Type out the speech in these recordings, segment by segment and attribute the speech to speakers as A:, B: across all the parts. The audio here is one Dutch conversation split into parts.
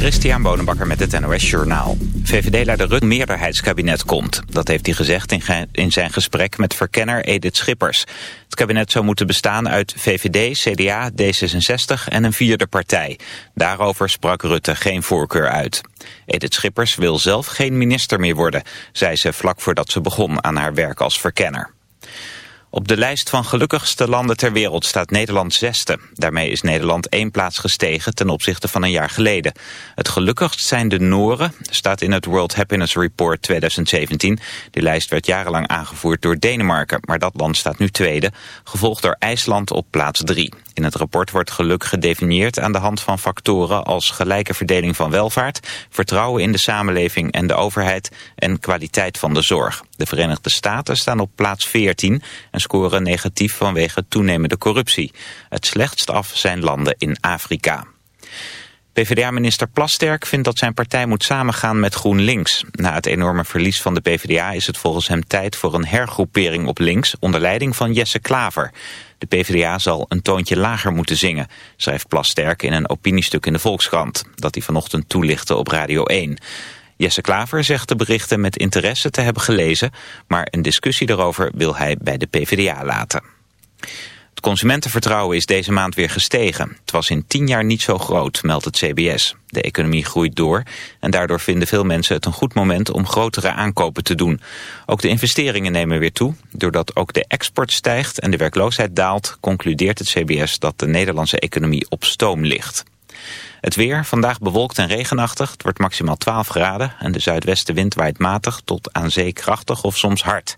A: Christian Bonenbakker met het NOS Journaal. VVD-leider Rutte meerderheidskabinet komt. Dat heeft hij gezegd in, zijn gesprek met verkenner Edith Schippers. Het kabinet zou moeten bestaan uit VVD, CDA, D66 en een vierde partij. Daarover sprak Rutte geen voorkeur uit. Edith Schippers wil zelf geen minister meer worden, zei ze vlak voordat ze begon aan haar werk als verkenner. Op de lijst van gelukkigste landen ter wereld staat Nederland zesde. Daarmee is Nederland één plaats gestegen ten opzichte van een jaar geleden. Het gelukkigst zijn de Noren, staat in het World Happiness Report 2017. Die lijst werd jarenlang aangevoerd door Denemarken, maar dat land staat nu tweede, gevolgd door IJsland op plaats drie. In het rapport wordt geluk gedefinieerd aan de hand van factoren als gelijke verdeling van welvaart, vertrouwen in de samenleving en de overheid en kwaliteit van de zorg. De Verenigde Staten staan op plaats 14 en scoren negatief vanwege toenemende corruptie. Het slechtst af zijn landen in Afrika. PvdA-minister Plasterk vindt dat zijn partij moet samengaan met GroenLinks. Na het enorme verlies van de PvdA is het volgens hem tijd voor een hergroepering op links onder leiding van Jesse Klaver. De PvdA zal een toontje lager moeten zingen, schrijft Plasterk in een opiniestuk in de Volkskrant, dat hij vanochtend toelichtte op Radio 1. Jesse Klaver zegt de berichten met interesse te hebben gelezen, maar een discussie daarover wil hij bij de PvdA laten. Het consumentenvertrouwen is deze maand weer gestegen. Het was in tien jaar niet zo groot, meldt het CBS. De economie groeit door en daardoor vinden veel mensen het een goed moment om grotere aankopen te doen. Ook de investeringen nemen weer toe. Doordat ook de export stijgt en de werkloosheid daalt, concludeert het CBS dat de Nederlandse economie op stoom ligt. Het weer, vandaag bewolkt en regenachtig. Het wordt maximaal 12 graden en de zuidwestenwind waait matig tot aan zee krachtig of soms hard.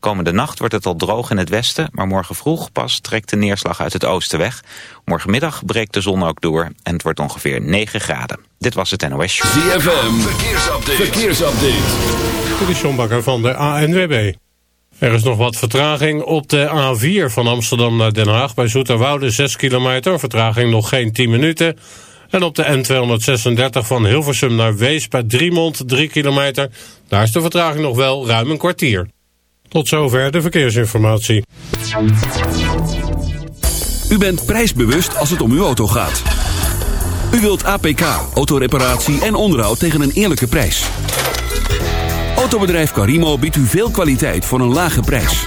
A: Komende nacht wordt het al droog in het westen, maar morgen vroeg pas trekt de neerslag uit het oosten weg. Morgenmiddag breekt de zon ook door en het wordt ongeveer 9 graden. Dit was het NOS Show.
B: ZFM, verkeersupdate. verkeersupdate.
C: Dit is van de ANWB. Er is nog wat vertraging op de A4 van Amsterdam naar Den Haag bij Zoeterwoude 6 kilometer. Vertraging nog geen 10 minuten. En op de N236 van Hilversum naar Wees bij Driemond 3 kilometer. Daar is de vertraging nog wel ruim een kwartier. Tot zover de verkeersinformatie.
B: U bent prijsbewust als het om uw auto gaat. U wilt APK, autoreparatie en onderhoud tegen een eerlijke prijs. Autobedrijf Carimo biedt u veel kwaliteit voor een lage prijs.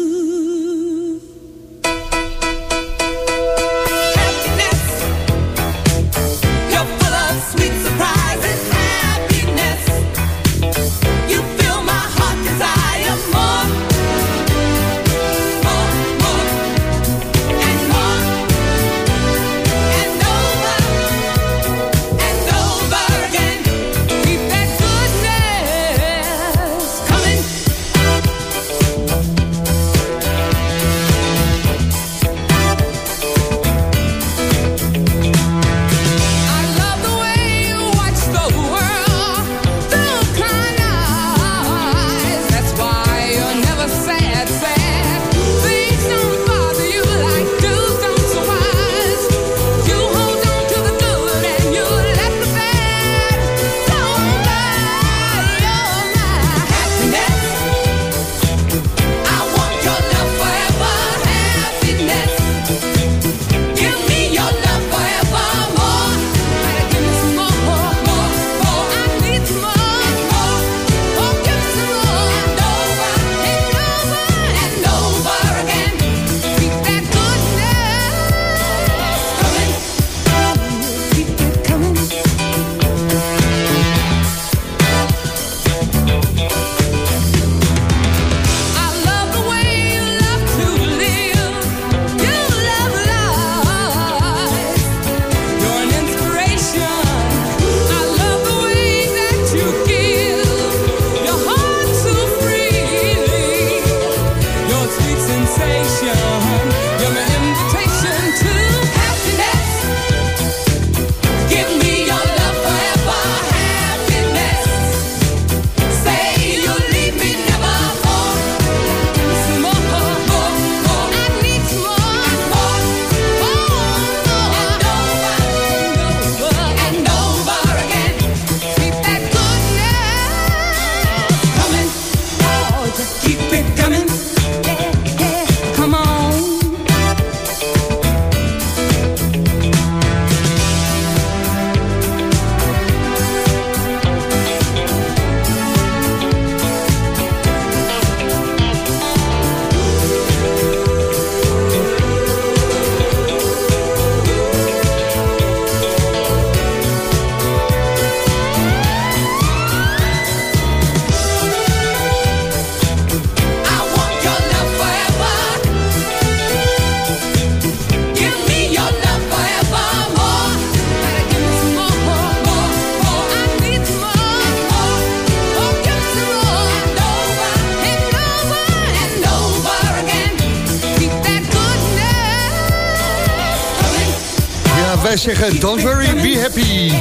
D: wij zeggen don't worry, be happy.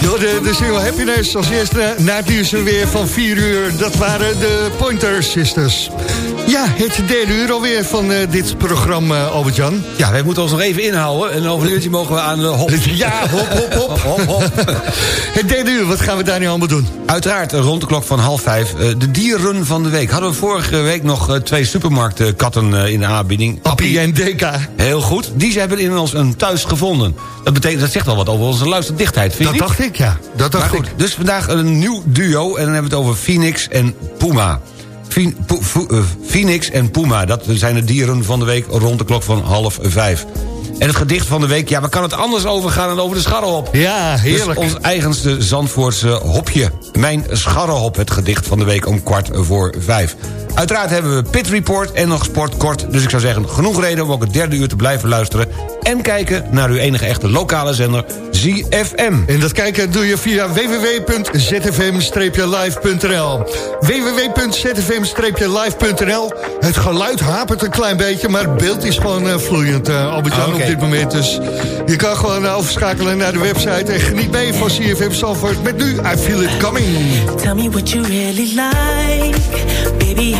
D: Yo, de, de single Happiness als eerste na het nieuws weer van 4 uur. Dat waren de Pointer Sisters. Ja, het derde uur alweer van uh, dit programma, Albert-Jan.
E: Ja, wij moeten ons nog even inhouden. En over een uurtje mogen we aan de hop.
D: Ja, hop, hop, hop. hop, hop. het derde uur, wat gaan we daar nu allemaal doen?
E: Uiteraard, rond de klok van half vijf, uh, de dieren van de week. Hadden we vorige week nog uh, twee supermarktkatten in de aanbieding.
D: Appie en Deka.
E: Heel goed. Die hebben inmiddels een thuis gevonden. Dat, betekent, dat zegt wel wat over onze luisterdichtheid, vind
D: Dat
E: je
D: dacht ik, ja. Dat dacht
E: maar goed,
D: ik.
E: dus vandaag een nieuw duo en dan hebben we het over Phoenix en Puma. Eh, Phoenix en Puma, dat zijn de dieren van de week rond de klok van half vijf. En het gedicht van de week, ja, waar kan het anders over gaan dan over de scharrelhop?
D: Ja, heerlijk.
E: Dus ons eigenste Zandvoortse hopje. Mijn scharrelhop, het gedicht van de week om kwart voor vijf. Uiteraard hebben we Pit Report en nog sport kort. Dus ik zou zeggen, genoeg reden om ook het derde uur te blijven luisteren... en kijken naar uw enige echte lokale zender, ZFM.
D: En dat kijken doe je via www.zfm-live.nl www.zfm-live.nl Het geluid hapert een klein beetje, maar het beeld is gewoon eh, vloeiend, eh Albert-Jan,
E: Ah,
D: op dit moment. Dus je kan gewoon eh, overschakelen naar de website en geniet mee van CFM Zandvoort met nu I Feel It Coming.
F: Tell me what you really like. Baby,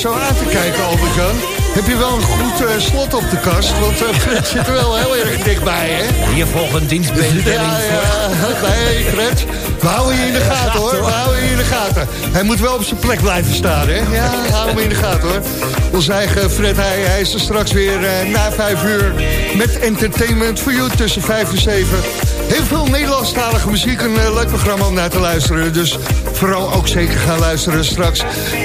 D: zo aan te kijken, Albert-Jan. Heb je wel een goed eh, slot op de kast? Want Fred zit er wel heel erg dichtbij, hè?
E: Hier volgt een dienstbedeling.
D: Ja, ja, nee, Fred. We houden je in de gaten, hoor. We houden je in de gaten. Hij moet wel op zijn plek blijven staan, hè? Ja, houden hem in de gaten, hoor. Onze eigen Fred, hij, hij is er straks weer eh, na vijf uur... met Entertainment for You tussen vijf en zeven. Heel
G: veel Nederlandstalige muziek, een eh, leuk programma om naar te luisteren. Dus vooral ook zeker gaan luisteren straks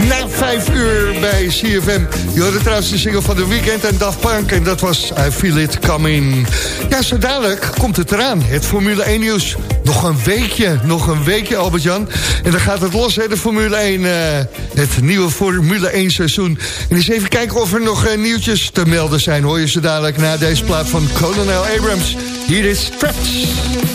G: na vijf uur bij CFM. Je hoorde trouwens de single van de Weekend en Daft Punk en dat was I Feel It Coming. Ja, zo dadelijk komt het eraan, het Formule 1 nieuws. Nog een weekje, nog een weekje Albert-Jan. En dan gaat het los, hè, de Formule 1, eh, het nieuwe Formule 1 seizoen. En eens even kijken of er nog eh, nieuwtjes te melden zijn. Hoor je ze dadelijk na deze plaat van Colonel Abrams. Hier is Trapped.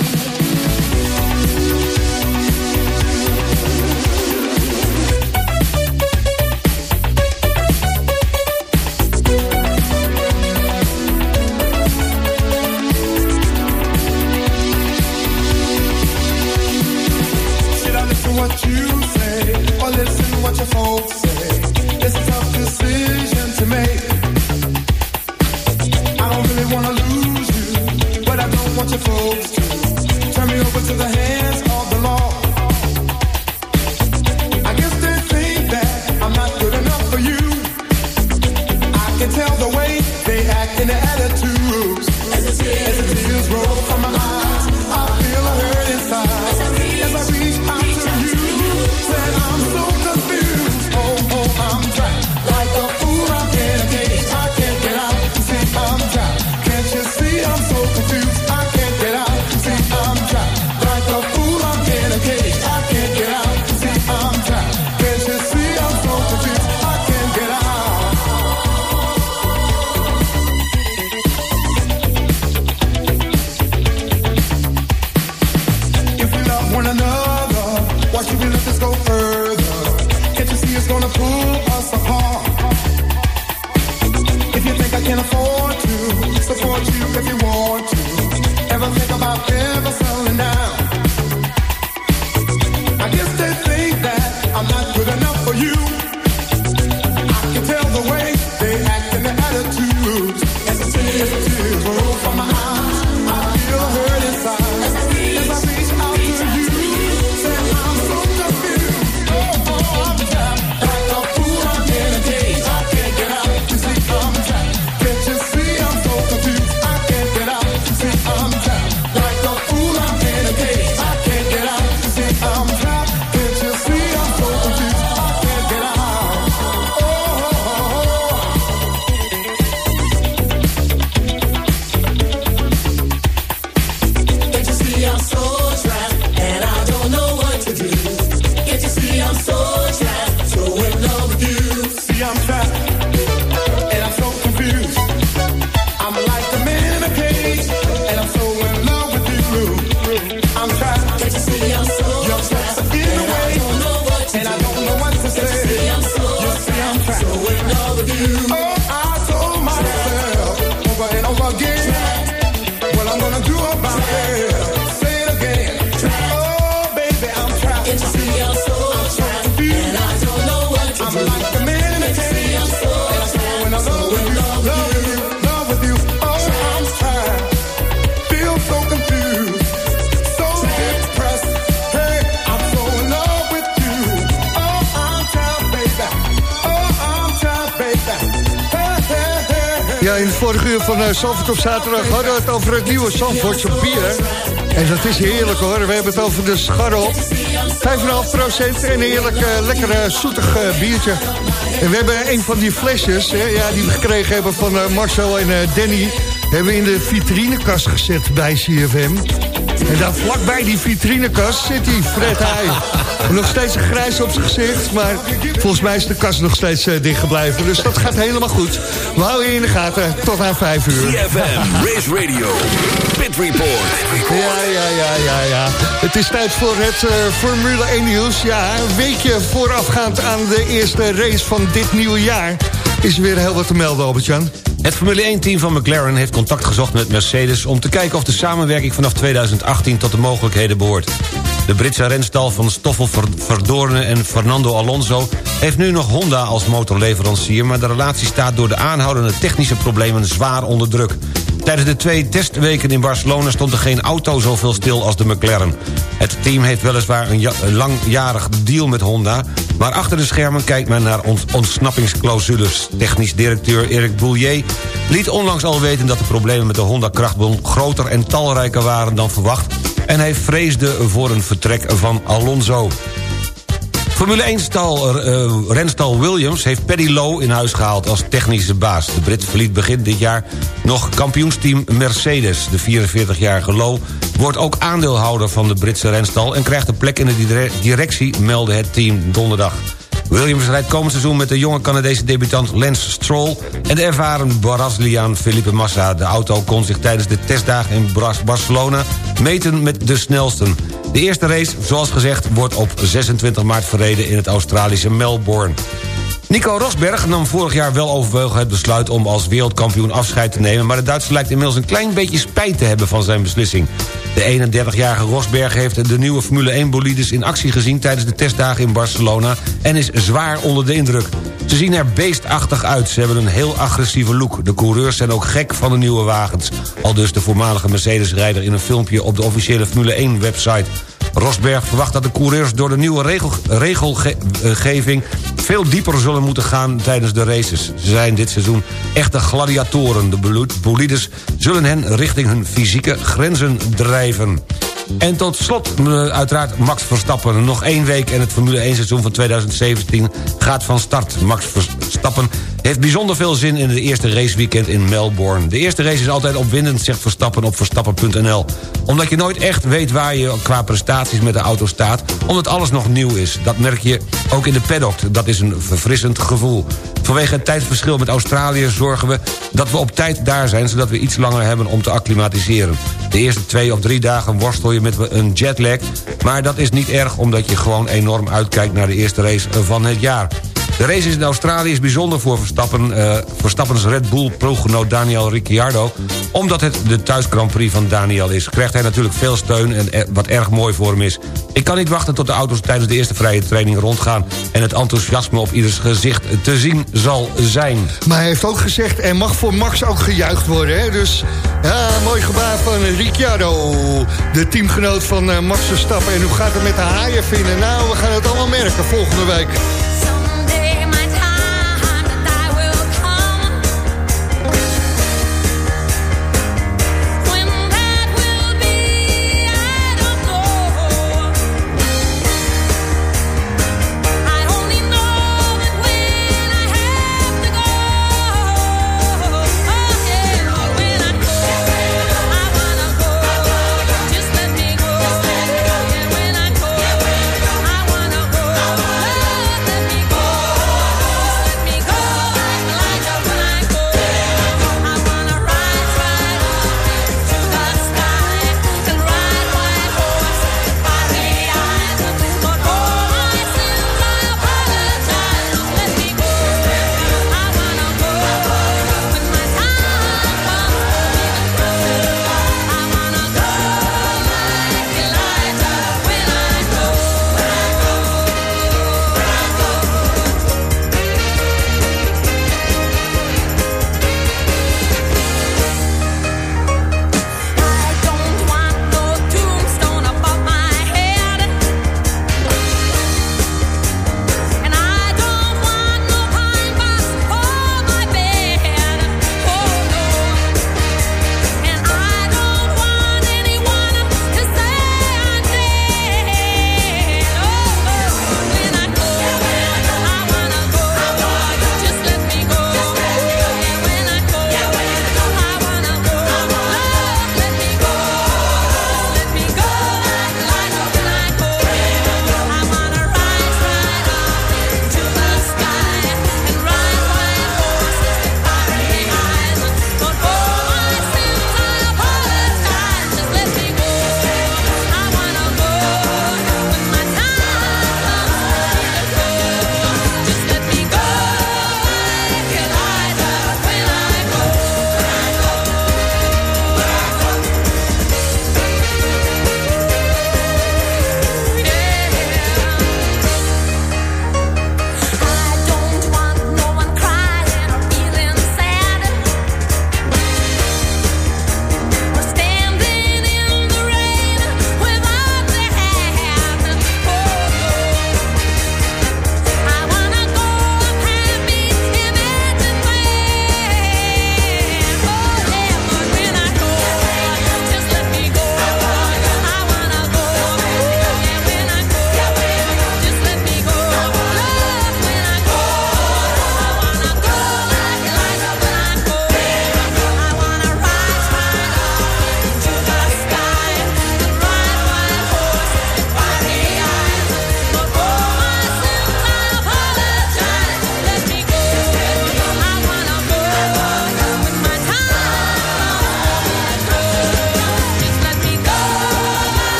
G: Vorige uur van uh, Zandvoort op zaterdag hadden we het over het nieuwe Zandvoortse bier. En dat is heerlijk hoor. We hebben het over de scharrel. 5,5 procent en een heerlijk uh, lekker eh, zoetig eh, biertje. En we hebben een van die flesjes hè, ja, die we gekregen hebben van eh, Marcel en eh, Danny... hebben we in de vitrinekast gezet bij CFM. En daar vlakbij die vitrinekast zit die Fred Heij. Nog steeds een grijs op zijn gezicht, maar volgens mij is de kast nog steeds uh, dicht gebleven. Dus dat gaat helemaal goed. We houden je in de gaten tot aan 5 uur.
B: CFM, Race Radio, Pit Report.
G: Ja, ja, ja, ja, ja. Het is tijd voor het uh, Formule 1 nieuws. Ja, een weekje voorafgaand aan de eerste race van dit nieuwe jaar... is er weer heel wat te melden, Albert-Jan.
E: Het Formule 1-team van McLaren heeft contact gezocht met Mercedes... om te kijken of de samenwerking vanaf 2018 tot de mogelijkheden behoort. De Britse renstal van Stoffel Verdorne en Fernando Alonso... heeft nu nog Honda als motorleverancier... maar de relatie staat door de aanhoudende technische problemen zwaar onder druk. Tijdens de twee testweken in Barcelona stond er geen auto zoveel stil als de McLaren. Het team heeft weliswaar een, langjarig deal met Honda... maar achter de schermen kijkt men naar ont ontsnappingsclausules. Technisch directeur Eric Boulier liet onlangs al weten... dat de problemen met de Honda-krachtbron groter en talrijker waren dan verwacht... en hij vreesde voor een vertrek van Alonso. Formule 1-stal uh, renstal Williams heeft Paddy Lowe in huis gehaald als technische baas. De Brit verliet begin dit jaar nog kampioensteam Mercedes. De 44-jarige Lowe wordt ook aandeelhouder van de Britse renstal... en krijgt een plek in de directie, meldde het team donderdag. Williams rijdt komend seizoen met de jonge Canadese debutant Lance Stroll... en de ervaren Braziliaan Felipe Massa. De auto kon zich tijdens de testdagen in Barcelona meten met de snelsten. De eerste race, zoals gezegd, wordt op 26 maart verreden in het Australische Melbourne. Nico Rosberg nam vorig jaar wel overwogen het besluit om als wereldkampioen afscheid te nemen... maar de Duitser lijkt inmiddels een klein beetje spijt te hebben van zijn beslissing. De 31-jarige Rosberg heeft de nieuwe Formule 1-bolides in actie gezien... tijdens de testdagen in Barcelona en is zwaar onder de indruk. Ze zien er beestachtig uit, ze hebben een heel agressieve look. De coureurs zijn ook gek van de nieuwe wagens. Al dus de voormalige Mercedes-rijder in een filmpje op de officiële Formule 1-website... Rosberg verwacht dat de coureurs door de nieuwe regel, regelgeving... veel dieper zullen moeten gaan tijdens de races. Ze zijn dit seizoen echte gladiatoren. De bolides zullen hen richting hun fysieke grenzen drijven. En tot slot eh, uiteraard Max Verstappen. Nog één week en het Formule 1 seizoen van 2017 gaat van start. Max Verstappen heeft bijzonder veel zin in het eerste raceweekend in Melbourne. De eerste race is altijd opwindend, zegt Verstappen op verstappen.nl. Omdat je nooit echt weet waar je qua prestaties met de auto staat... omdat alles nog nieuw is. Dat merk je ook in de paddock. Dat is een verfrissend gevoel. Vanwege het tijdsverschil met Australië zorgen we dat we op tijd daar zijn... zodat we iets langer hebben om te acclimatiseren. De eerste twee of drie dagen worstel je met een jetlag... maar dat is niet erg omdat je gewoon enorm uitkijkt naar de eerste race van het jaar. De race in Australië is bijzonder voor Verstappen, uh, Verstappens Red Bull progenoot Daniel Ricciardo. Omdat het de thuis Grand Prix van Daniel is, krijgt hij natuurlijk veel steun en er, wat erg mooi voor hem is. Ik kan niet wachten tot de auto's tijdens de eerste vrije training rondgaan... en het enthousiasme op ieders gezicht te zien zal zijn.
D: Maar hij heeft ook gezegd, er mag voor Max ook gejuicht worden. Hè? Dus ja, mooi gebaar van Ricciardo, de teamgenoot van uh, Max Verstappen. En hoe gaat het met de haaien vinden? Nou, we gaan het allemaal merken volgende week.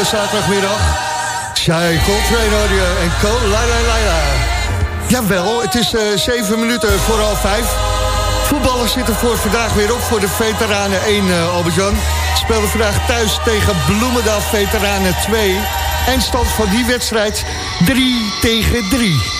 D: De zaterdagmiddag. Shai Coltrane je en Co La La. Jawel, het is eh 7 minuten voor half 5. Voetballers zitten voor vandaag weer op voor de Veteranen 1, eh Albert-Jan. Speelden vandaag thuis tegen Bloemendaal Veteranen 2. Eindstand van die wedstrijd 3 tegen 3.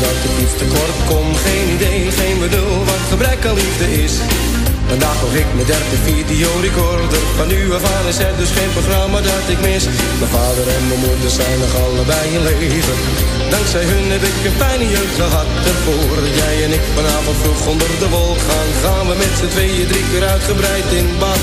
H: dat ik iets tekort kom, geen idee, geen bedoel wat gebrek aan liefde is. Vandaag hoor ik mijn derde videorecorder. Van nu af aan is er dus geen programma dat ik mis. Mijn vader en mijn moeder zijn nog allebei in leven. Dankzij hun heb ik een fijne jeugd gehad. En voordat jij en ik vanavond vroeg onder de wol gaan Gaan we met z'n tweeën drie keer uitgebreid in bad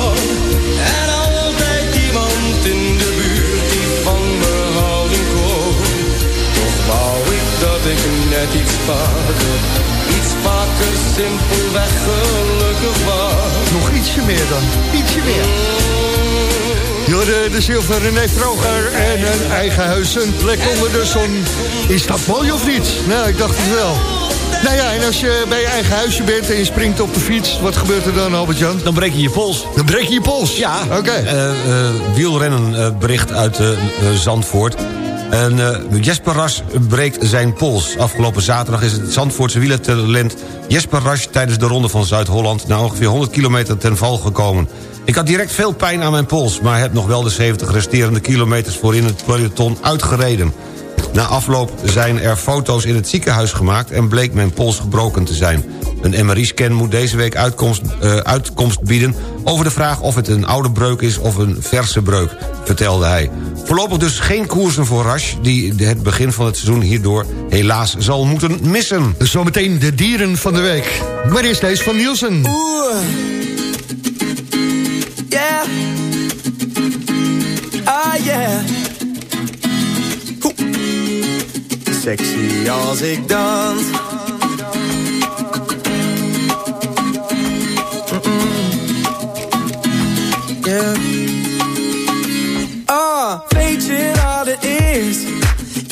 H: Iets vaker, simpelweg gelukkig was.
D: Nog ietsje meer dan, ietsje meer. Jorde de Zilver, René Vroger en een eigen huis, een plek onder de zon. Is dat mooi of niet? Nou, ik dacht het wel. Nou ja, en als je bij je eigen huisje bent en je springt op de fiets... wat gebeurt er dan, Albert-Jan?
E: Dan breek je je pols.
D: Dan breek je je pols?
E: Ja.
D: Oké.
E: Eh, eh, wielrennen eh, bericht uit Zandvoort. En eh, Jesper Ras breekt zijn pols. Afgelopen zaterdag is het Zandvoortse wielertalent Jesper Ras... tijdens de Ronde van Zuid-Holland... na ongeveer 100 kilometer ten val gekomen. Ik had direct veel pijn aan mijn pols... maar heb nog wel de 70 resterende kilometers voor in het peloton uitgereden. Na afloop zijn er foto's in het ziekenhuis gemaakt... en bleek mijn pols gebroken te zijn. Een MRI-scan moet deze week uitkomst, eh, uitkomst bieden... over de vraag of het een oude breuk is of een verse breuk, vertelde hij. Voorlopig dus geen koersen voor Rasch... die het begin van het seizoen hierdoor helaas zal moeten missen.
D: Zometeen de dieren van de week. Maar eerst deze van Nielsen.
I: Yeah. Ah, yeah. Oeh. Sexy als ik dans.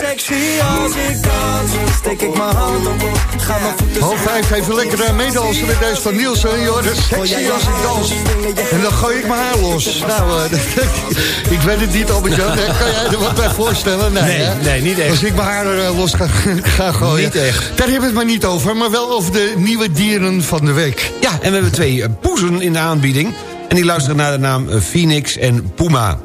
I: sexy als ik dans. Steek ik mijn hand op, ga mijn voeten...
D: Half vijf, even lekker uh, meedansen met deze van Nielsen. Joh, dat is sexy als ik dans. En dan gooi ik mijn haar los. Nou, uh, ik weet het niet, Albert-Jan. Kan jij er wat bij voorstellen? Nee,
E: Nee, niet echt.
D: Als ik mijn haar uh, los ga, ga gooien.
E: Niet echt.
D: Daar hebben we het maar niet over. Maar wel over de nieuwe dieren van de week.
E: Ja, en we hebben twee eh, poezen in de aanbieding. En die luisteren naar de naam eh, Phoenix en Puma.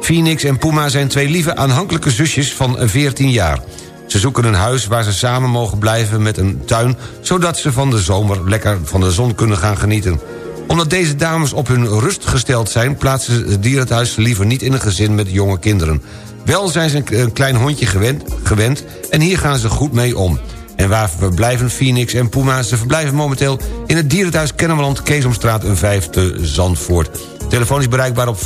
E: Phoenix en Puma zijn twee lieve aanhankelijke zusjes van eh, 14 jaar. Ze zoeken een huis waar ze samen mogen blijven met een tuin... zodat ze van de zomer lekker van de zon kunnen gaan genieten. Omdat deze dames op hun rust gesteld zijn... plaatsen ze het dierenthuis liever niet in een gezin met jonge kinderen. Wel zijn ze een klein hondje gewend, gewend en hier gaan ze goed mee om. En waar verblijven Phoenix en Puma? Ze verblijven momenteel in het dierenthuis Kennemerland... Keesomstraat 5 te Zandvoort. Telefoon is bereikbaar op 571-3888.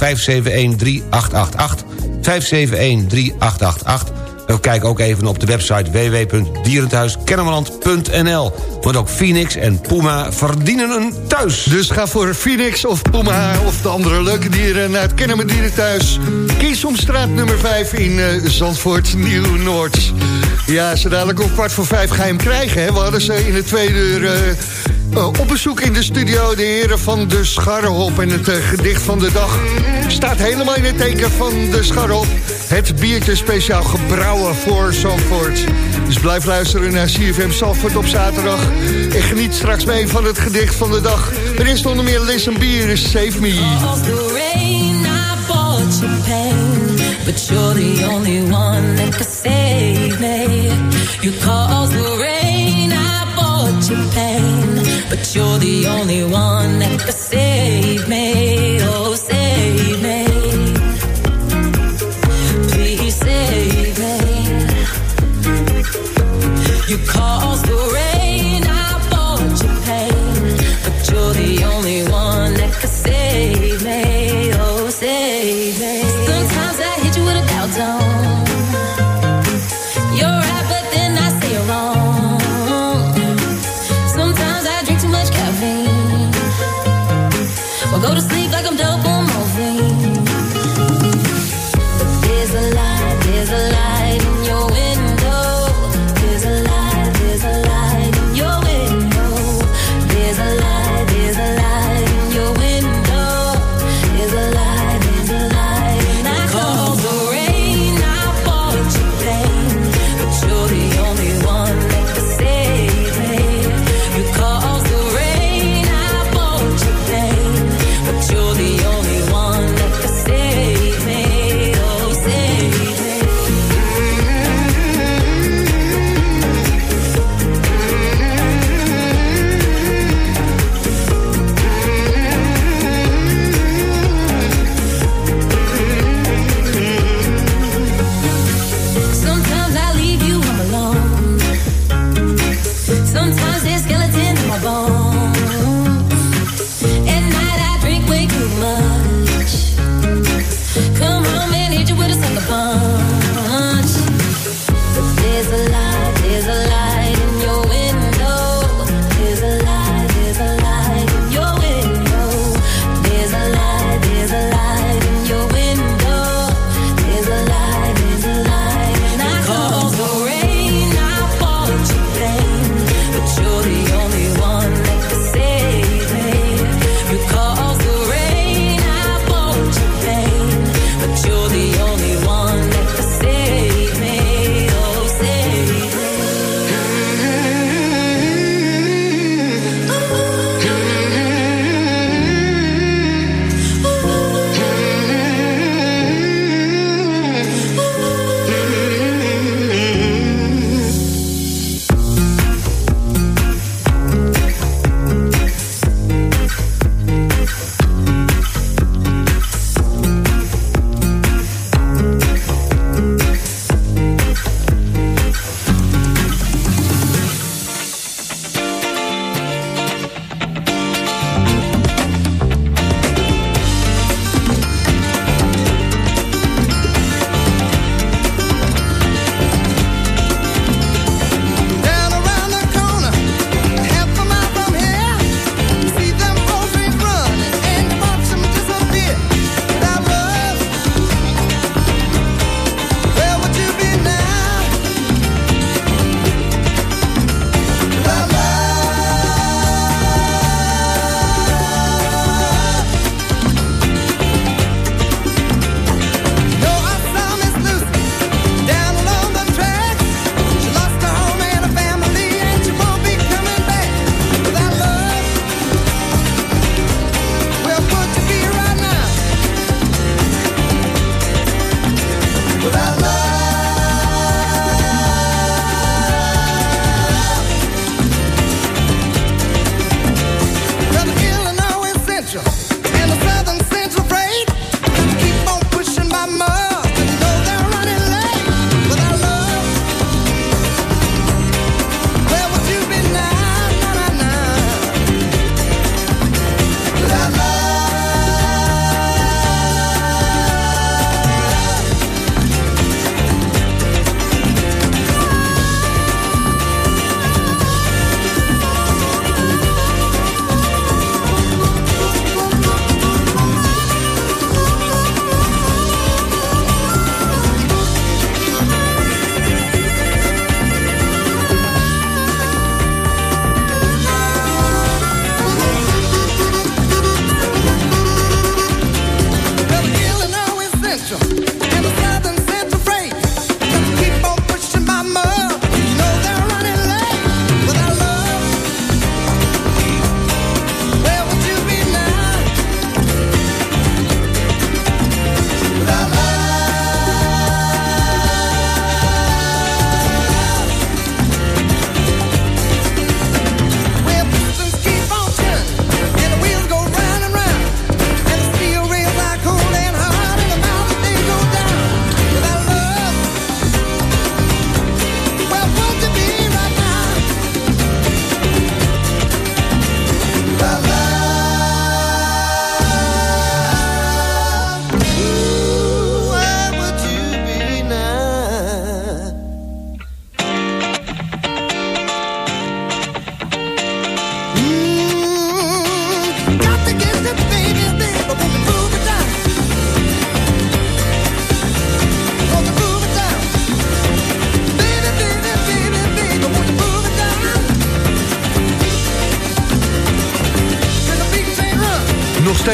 E: 571-3888. En kijk ook even op de website www.dierenthuiskennemerland.nl. Want ook Phoenix en Puma verdienen een thuis.
D: Dus ga voor Phoenix of Puma of de andere leuke dieren naar het Kennemer Dierenthuis. Kiesomstraat nummer 5 in eh, Zandvoort, Nieuw-Noord. Ja, zo dadelijk om kwart voor vijf ga hem krijgen. Hè? We hadden ze in de tweede uur eh, eh, op bezoek in de studio. De heren van de Scharrehop en het eh, gedicht van de dag. Staat helemaal in het teken van de Scharrehop. Het biertje speciaal gebrouwen voor Zandvoort. Dus blijf luisteren naar CFM Zandvoort op zaterdag. En geniet straks mee van het gedicht van de dag. Er is onder meer Listen Bier, Save Me.
J: But you're the only one that save me. You you're the only one that could save me. Oh, save me. Please save me. You caused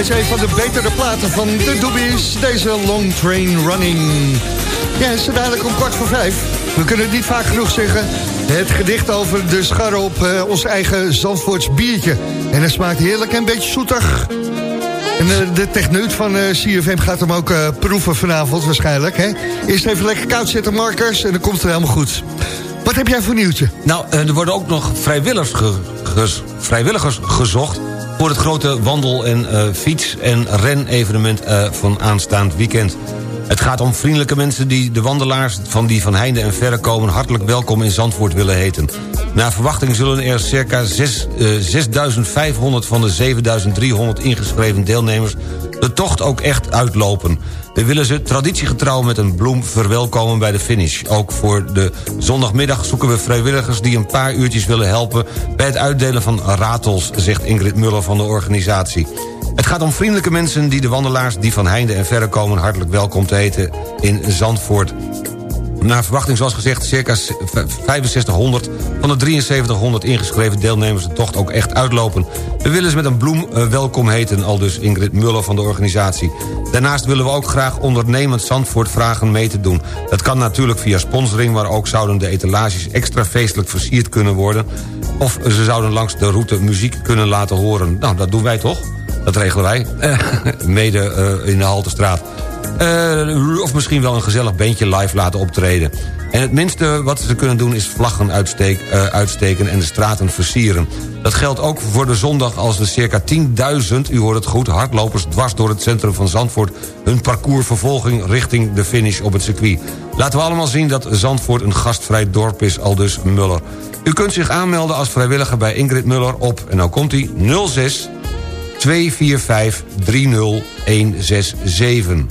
D: steeds een van de betere platen van de Doobies. Deze Long Train Running. Ja, het dadelijk om kwart voor vijf. We kunnen het niet vaak genoeg zeggen. Het gedicht over de schar op eh, ons eigen Zandvoorts biertje. En het smaakt heerlijk en een beetje zoetig. En eh, de techneut van eh, uh, CFM gaat hem ook proeven vanavond waarschijnlijk. Hè? Eerst even lekker koud zetten, Markers, en dan komt het helemaal goed. Wat heb jij voor nieuwtje?
E: Nou, er worden ook nog vrijwilligers, vrijwilligers gezocht voor het grote wandel- en eh, fiets- en ren-evenement eh, van aanstaand weekend. Het gaat om vriendelijke mensen die de wandelaars van die van heinde en verre komen... hartelijk welkom in Zandvoort willen heten. Naar verwachting zullen er circa zes- eh, 6.500 van de 7.300 ingeschreven deelnemers... de tocht ook echt uitlopen. We willen ze traditiegetrouw met een bloem verwelkomen bij de finish. Ook voor de zondagmiddag zoeken we vrijwilligers... die een paar uurtjes willen helpen bij het uitdelen van ratels... zegt Ingrid Muller van de organisatie. Het gaat om vriendelijke mensen die de wandelaars... die van heinde en verre komen hartelijk welkom te heten in Zandvoort. Naar verwachting, zoals gezegd, circa 6500 van de 7300 ingeschreven deelnemers de tocht ook echt uitlopen. We willen ze met een bloem eh, welkom heten, al dus Ingrid Muller van de organisatie. Daarnaast willen we ook graag ondernemend Zandvoort vragen mee te doen. Dat kan natuurlijk via sponsoring, maar ook zouden de etalages extra feestelijk versierd kunnen worden. Of ze zouden langs de route muziek kunnen laten horen. Nou, dat doen wij toch? Dat regelen wij. Eh, mede eh, in de Haltestraat. Eh, of misschien wel een gezellig bandje live laten optreden. En het minste wat ze kunnen doen is vlaggen eh, uitsteken en de straten versieren. Dat geldt ook voor de zondag als de circa 10.000, u hoort het goed... hardlopers dwars door het centrum van Zandvoort... hun parcoursvervolging richting de finish op het circuit. Laten we allemaal zien dat Zandvoort een gastvrij dorp is, al dus Muller. U kunt zich aanmelden als vrijwilliger bij Ingrid Muller op... en nou komt hij 06 245 30167.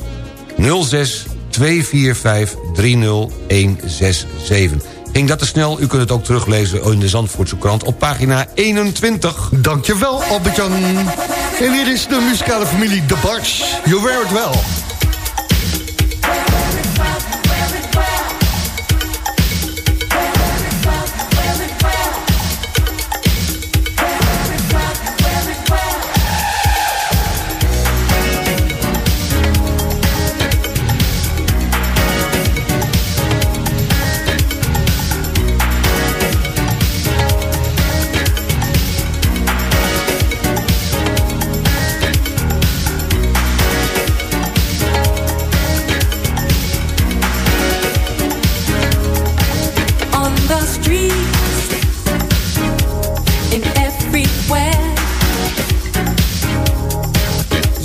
E: 06 245 30167. Ging dat te snel? U kunt het ook teruglezen in de Zandvoortse krant op pagina 21.
D: Dankjewel, Albert-Jan. En hier is de muzikale familie The Barts. You wear it well.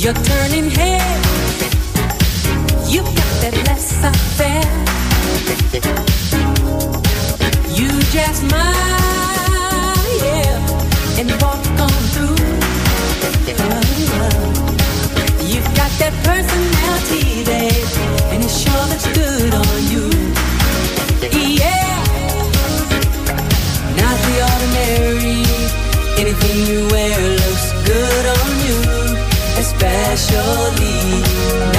J: You're turning heads. You got that laissez-faire. You just smile, yeah, and walk on through. You've got that personality, babe, and sure good on you. Yeah, not the ordinary. Anything you wear special needs.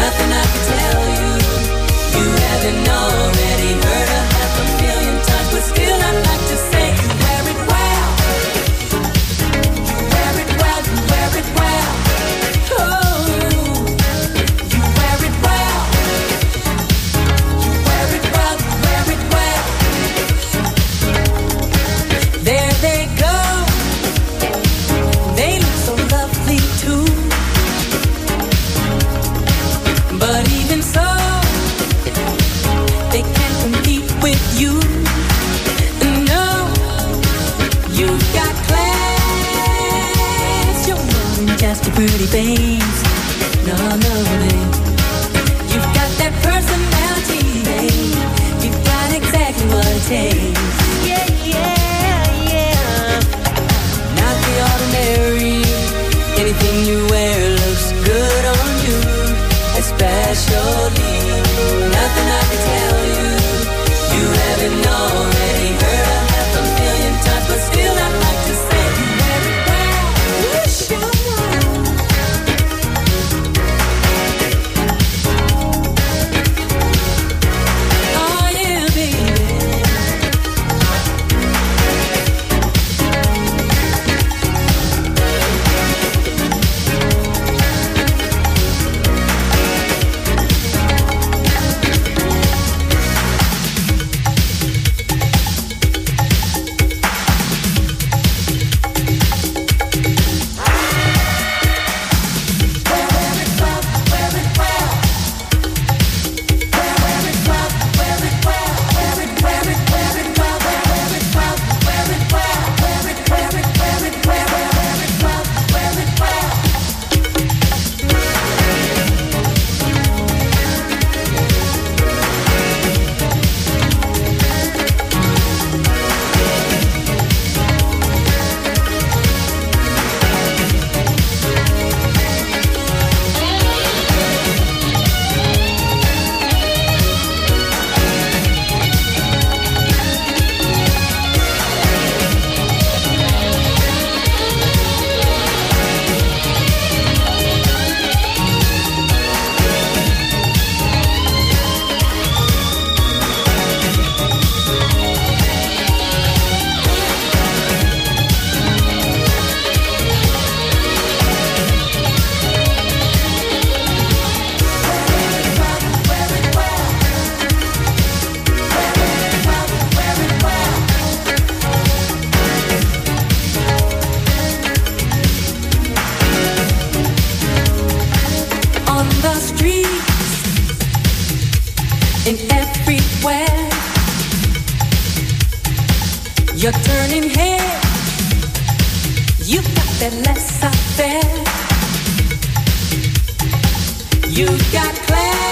J: You got class.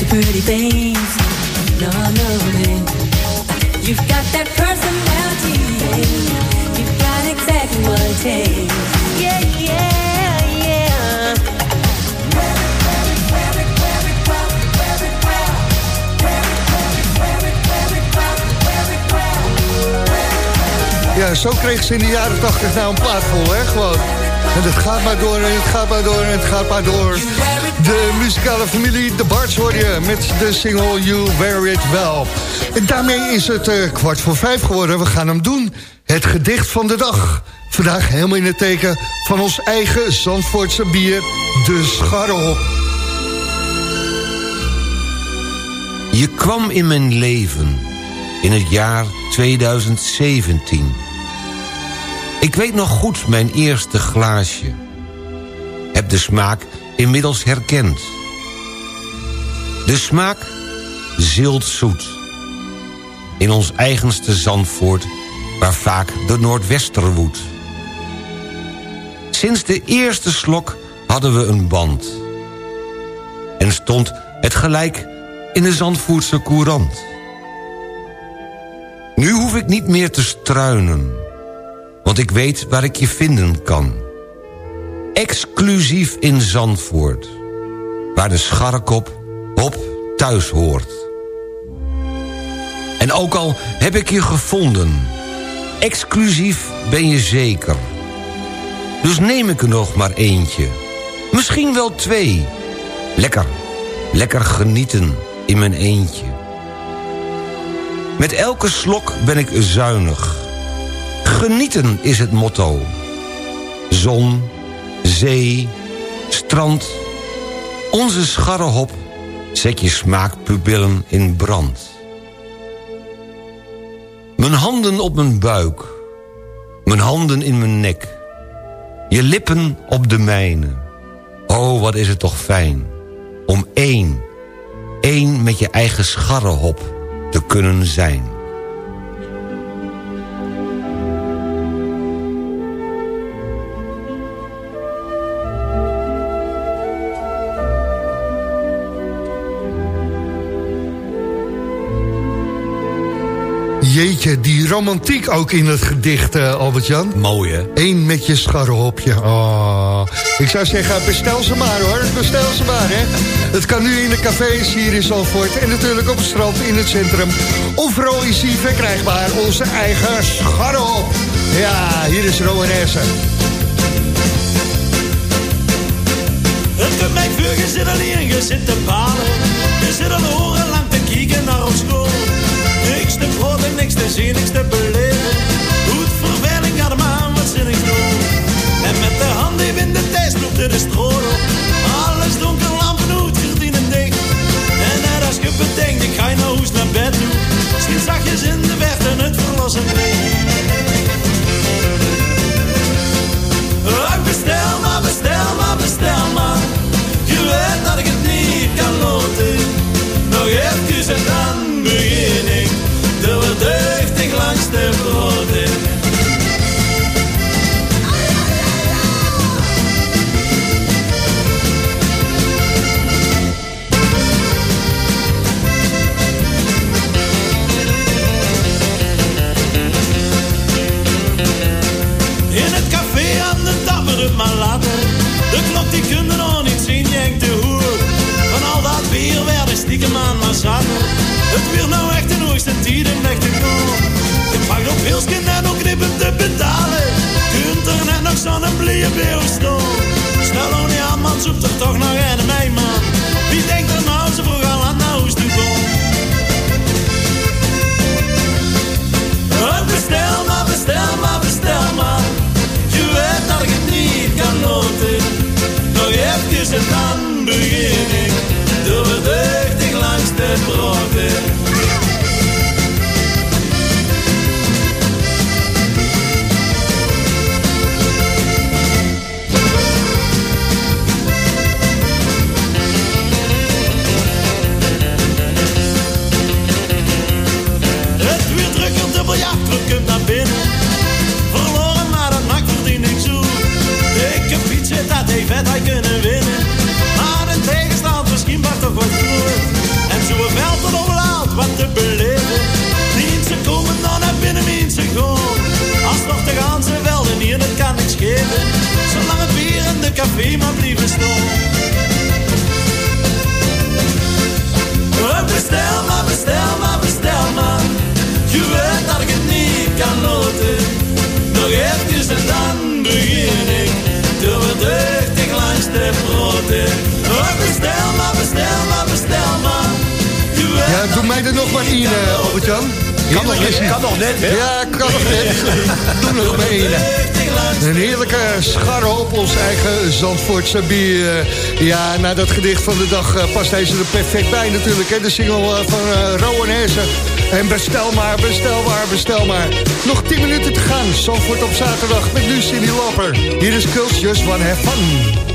J: A pretty face. No, no. You've got that personality. You've got exactly what it takes. Yeah, yeah, yeah.
D: Ja, zo kreeg ze in de jaren 80 nou een plaat vol, hè, gewoon. En het gaat maar door en het gaat maar door en het gaat maar door. De muzikale familie The Barts hoor je met de single You Wear It Well. En daarmee is het eh, kwart voor vijf geworden. We gaan hem doen. Het gedicht van de dag. Vandaag helemaal in het teken van ons eigen Zandvoortse bier, de Scharrehop.
E: Je kwam in mijn leven in het jaar 2017. Ik weet nog goed mijn eerste glaasje. Heb de smaak inmiddels herkend. De smaak ziltzoet. In ons eigenste Zandvoort, waar vaak de Noordwester woedt. Sinds de eerste slok hadden we een band. En stond het gelijk in de Zandvoortse courant. Nu hoef ik niet meer te struinen, want ik weet waar ik je vinden kan. Exclusief in Zandvoort, waar de scharrekop op thuis hoort. En ook al heb ik je gevonden, exclusief ben je zeker. Dus neem ik er nog maar eentje, misschien wel twee. Lekker, lekker genieten in mijn eentje. Met elke slok ben ik zuinig. Genieten is het motto. Zon, zee, strand. Onze scharrehop zet je smaakpupillen in brand. Mijn handen op mijn buik. Mijn handen in mijn nek. Je lippen op de mijne. Oh, wat is het toch fijn. Om één, één met je eigen scharrehop te kunnen zijn.
D: Die romantiek ook in het gedicht, eh, Albert-Jan.
E: Mooi, hè?
D: Eén met je scharrehopje. Oh. Ik zou zeggen, bestel ze maar hoor. Bestel ze maar, hè. Het kan nu in de cafés hier in Zalvoort. En natuurlijk op het strand in het centrum. Overal is hij verkrijgbaar. Onze eigen scharrehop. Ja, hier is Rowan Essen.
K: Het doet mij vuur, je zit alleen, je zit te balen. Je zit al horen lang te kijken naar ons school. Niks te proten, niks te zien, niks te beleven. Goed verveling, ga de maan wat zinnig doen. En met de hand die in de tijd sloeg de stroom. Alles donker, lampen, hoed, gordijnen dicht. En net als je bedenkt, ik ga je nou hoes naar bed toe. Schiet zachtjes in de weg en het verlossen Oh, bestel maar, bestel maar, bestel maar. Je weet dat ik het niet kan loten. Nog even en dan ik. Verdeugdig langs nog maar
D: in, eh, Albert-Jan.
E: Kan nog net, kan nog net, hè?
D: Ja, kan nog net. Doe nog maar één. Een heerlijke scharre op ons eigen Zandvoortse bier. Ja, na dat gedicht van de dag eh, past deze er perfect bij natuurlijk. Hè? De single eh, van uh, Rowan Hersen. En bestel maar, bestel maar, bestel maar. Nog 10 minuten te gaan. Zandvoort op zaterdag met nu Cindy Loper. Hier is Kults Just One Have Fun.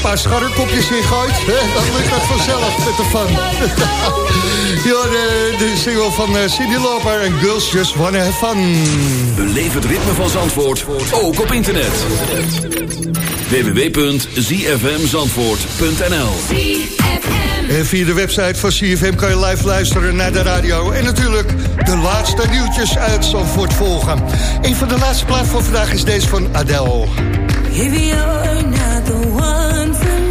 D: Een paar scharrekopjes in gooit, hè, dan lukt dat vanzelf met de fun. ja, de, single van eh, Cindy Loper en Girls Just Wanna Have Fun.
B: Beleef het ritme van Zandvoort, ook op internet. www.zfmzandvoort.nl
D: En via de website van CFM kan je live luisteren naar de radio. En natuurlijk de laatste nieuwtjes uit Zandvoort volgen. Een van de laatste plaat van vandaag is deze van Adele.
J: If you're not the one for me,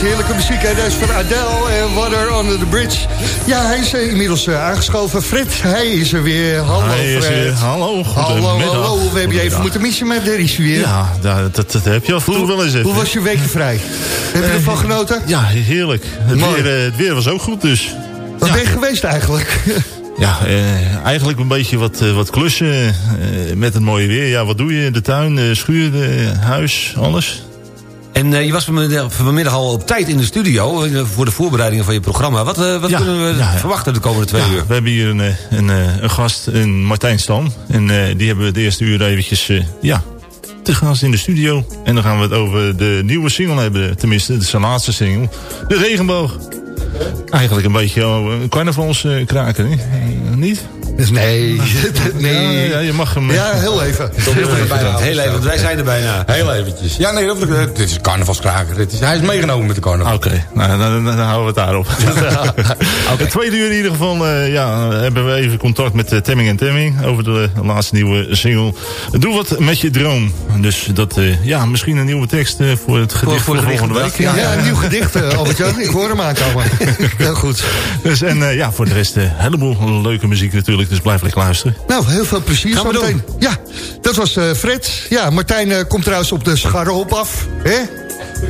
D: heerlijke muziek. Hè? Deze van Adele en Water Under the Bridge. Ja, hij is eh, inmiddels eh, aangeschoven. Fred, hij is er weer. Hallo
L: Hij is
D: Fred.
L: er. Hallo,
D: Hallo,
L: goedemiddag.
D: hallo. We hebben je even moeten missen met Dennis weer.
L: Ja, dat, dat, dat heb je af en toe wel eens even.
D: Hoe was je weekje vrij? Heb je
L: Eh,
D: ervan genoten?
L: Ja, heerlijk. Het weer, eh, het weer was ook goed, dus...
D: Wat ben je geweest eigenlijk?
L: Ja, eh, eigenlijk een beetje wat, eh, wat klussen eh, met het mooie weer. Ja, wat doe je in de tuin, eh, schuur, eh, huis, alles?
E: En eh, je was vanmiddag, vanmiddag al op tijd in de studio... eh, voor de voorbereidingen van je programma. Wat, eh, wat
L: Ja,
E: kunnen we
L: ja,
E: verwachten de komende twee uur?
L: We hebben hier een, een, een gast, een Martijn Stam. En die hebben we het eerste uur eventjes, ja, te gast in de studio. En dan gaan we het over de nieuwe single hebben. Tenminste, de zijn laatste single. De Regenboog. Eigenlijk een beetje een carnavalskraker, hè? Eh,
D: Nee, nee.
L: Ja, ja, je mag hem... eh,
D: Ja, heel even.
E: Heel even, heel even, wij zijn er bijna.
M: Heel eventjes. Ja, nee, dat, dit is een carnavalskraker. Dit is, hij is meegenomen met de carnaval.
L: Oké, nou, dan, dan, houden we het daarop. Het tweede uur in ieder geval eh, ja, hebben we even contact met eh, Temming en Temming... over de laatste nieuwe single. Doe wat met je droom. Dus dat, eh, ja, misschien een nieuwe tekst eh, voor het gedicht
E: voor
L: voor,
E: de
L: volgende week.
D: Ja, een nieuw gedicht, eh, Albert-Jan. Ik hoor hem aankomen. Heel goed.
L: Dus, en eh, ja, voor de rest eh, een heleboel leuke muziek natuurlijk. Dus blijf lekker luisteren.
D: Nou, heel veel plezier
E: Gaan we
D: zo meteen. Ja, dat was eh, Fred. Ja, Martijn eh, komt trouwens op de scharrehop af. Hè?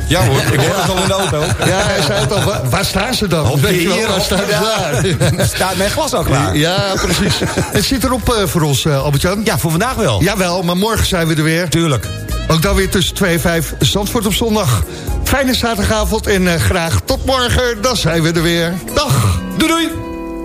M: Ja hoor, ik hoor het al in de auto.
D: Ja, hij zei het al. Waar, waar staan ze dan? Je wel,
M: hier,
D: waar staan ze
M: daar.
D: daar?
M: Staat mijn glas al klaar?
D: Ja, precies. Het zit erop eh, voor ons, eh, Albert-Jan.
E: Ja, voor vandaag wel.
D: Jawel, maar morgen zijn we er weer.
E: Tuurlijk.
D: Ook dan weer tussen 2 en 5 Zandvoort op zondag. Fijne zaterdagavond en eh, graag tot morgen. Dan zijn we er weer. Dag. Doei doei.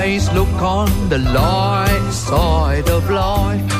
N: Always look on the light side of life.